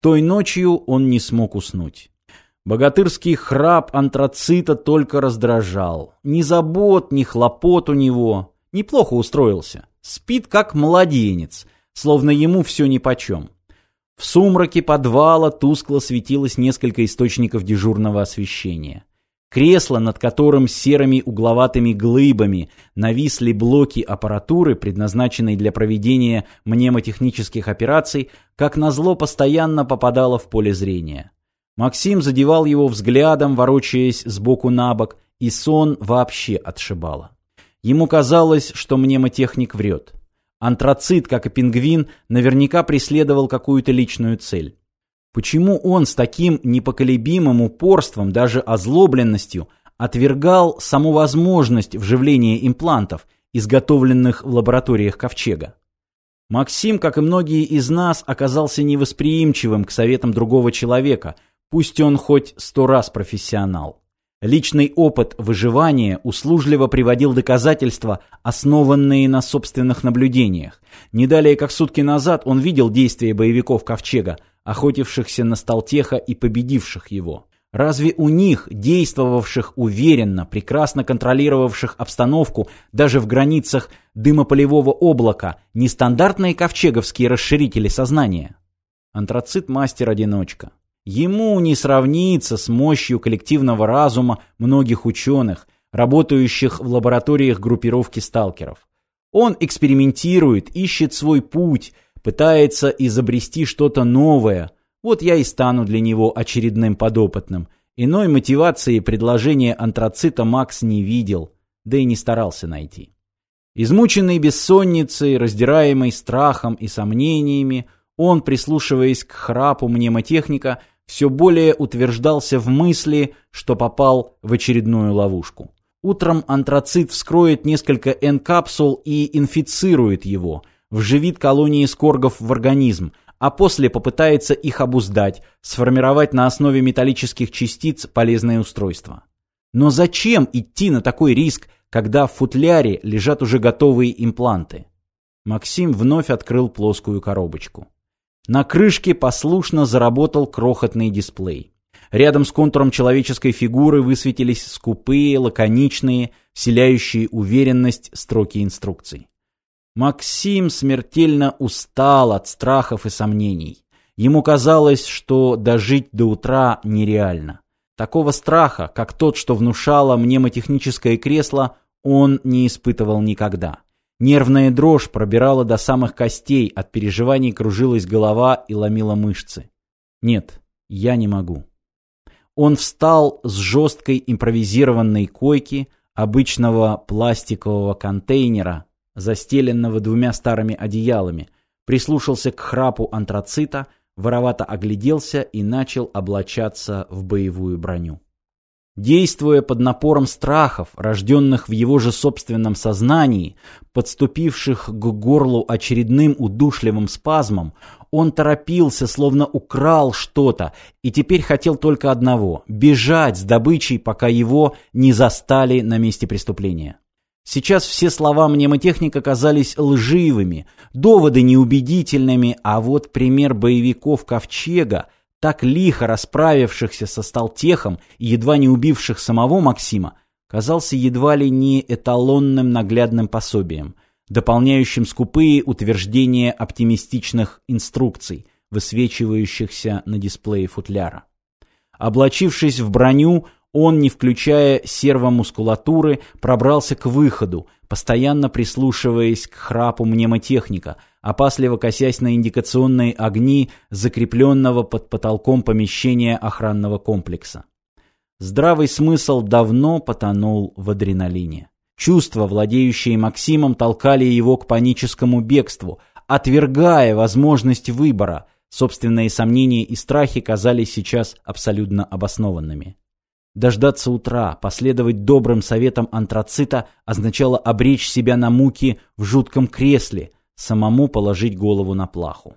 Той ночью он не смог уснуть. Богатырский храп антрацита только раздражал. Ни забот, ни хлопот у него. Неплохо устроился. Спит как младенец, словно ему все нипочем. В сумраке подвала тускло светилось несколько источников дежурного освещения. Кресло, над которым серыми угловатыми глыбами нависли блоки аппаратуры, предназначенной для проведения мнемотехнических операций, как назло постоянно попадало в поле зрения. Максим задевал его взглядом, ворочаясь сбоку на бок, и сон вообще отшибало. Ему казалось, что мнемотехник врет. Антрацит, как и пингвин, наверняка преследовал какую-то личную цель. Почему он с таким непоколебимым упорством, даже озлобленностью, отвергал саму возможность вживления имплантов, изготовленных в лабораториях Ковчега? Максим, как и многие из нас, оказался невосприимчивым к советам другого человека, пусть он хоть сто раз профессионал. Личный опыт выживания услужливо приводил доказательства, основанные на собственных наблюдениях. Не далее, как сутки назад, он видел действия боевиков Ковчега, охотившихся на Сталтеха и победивших его. Разве у них, действовавших уверенно, прекрасно контролировавших обстановку даже в границах дымополевого облака, нестандартные ковчеговские расширители сознания? Антрацит мастер-одиночка. Ему не сравнится с мощью коллективного разума многих ученых, работающих в лабораториях группировки сталкеров. Он экспериментирует, ищет свой путь, пытается изобрести что-то новое. Вот я и стану для него очередным подопытным. Иной мотивации предложения антрацита Макс не видел, да и не старался найти. Измученный бессонницей, раздираемый страхом и сомнениями, он, прислушиваясь к храпу мнемотехника, все более утверждался в мысли, что попал в очередную ловушку. Утром антрацит вскроет несколько N-капсул и инфицирует его, вживит колонии скоргов в организм, а после попытается их обуздать, сформировать на основе металлических частиц полезное устройство. Но зачем идти на такой риск, когда в футляре лежат уже готовые импланты? Максим вновь открыл плоскую коробочку. На крышке послушно заработал крохотный дисплей. Рядом с контуром человеческой фигуры высветились скупые, лаконичные, вселяющие уверенность строки инструкций. Максим смертельно устал от страхов и сомнений. Ему казалось, что дожить до утра нереально. Такого страха, как тот, что внушало мнемотехническое кресло, он не испытывал никогда. Нервная дрожь пробирала до самых костей, от переживаний кружилась голова и ломила мышцы. Нет, я не могу. Он встал с жесткой импровизированной койки, обычного пластикового контейнера, застеленного двумя старыми одеялами, прислушался к храпу антрацита, воровато огляделся и начал облачаться в боевую броню. Действуя под напором страхов, рожденных в его же собственном сознании, подступивших к горлу очередным удушливым спазмом, он торопился, словно украл что-то, и теперь хотел только одного — бежать с добычей, пока его не застали на месте преступления. Сейчас все слова мнемотехника казались лживыми, доводы неубедительными, а вот пример боевиков Ковчега — так лихо расправившихся со Сталтехом и едва не убивших самого Максима, казался едва ли не эталонным наглядным пособием, дополняющим скупые утверждения оптимистичных инструкций, высвечивающихся на дисплее футляра. Облачившись в броню, он, не включая сервомускулатуры, пробрался к выходу, постоянно прислушиваясь к храпу мнемотехника, опасливо косясь на индикационные огни закрепленного под потолком помещения охранного комплекса. Здравый смысл давно потонул в адреналине. Чувства, владеющие Максимом, толкали его к паническому бегству, отвергая возможность выбора. Собственные сомнения и страхи казались сейчас абсолютно обоснованными. Дождаться утра, последовать добрым советам антрацита означало обречь себя на муки в жутком кресле, самому положить голову на плаху.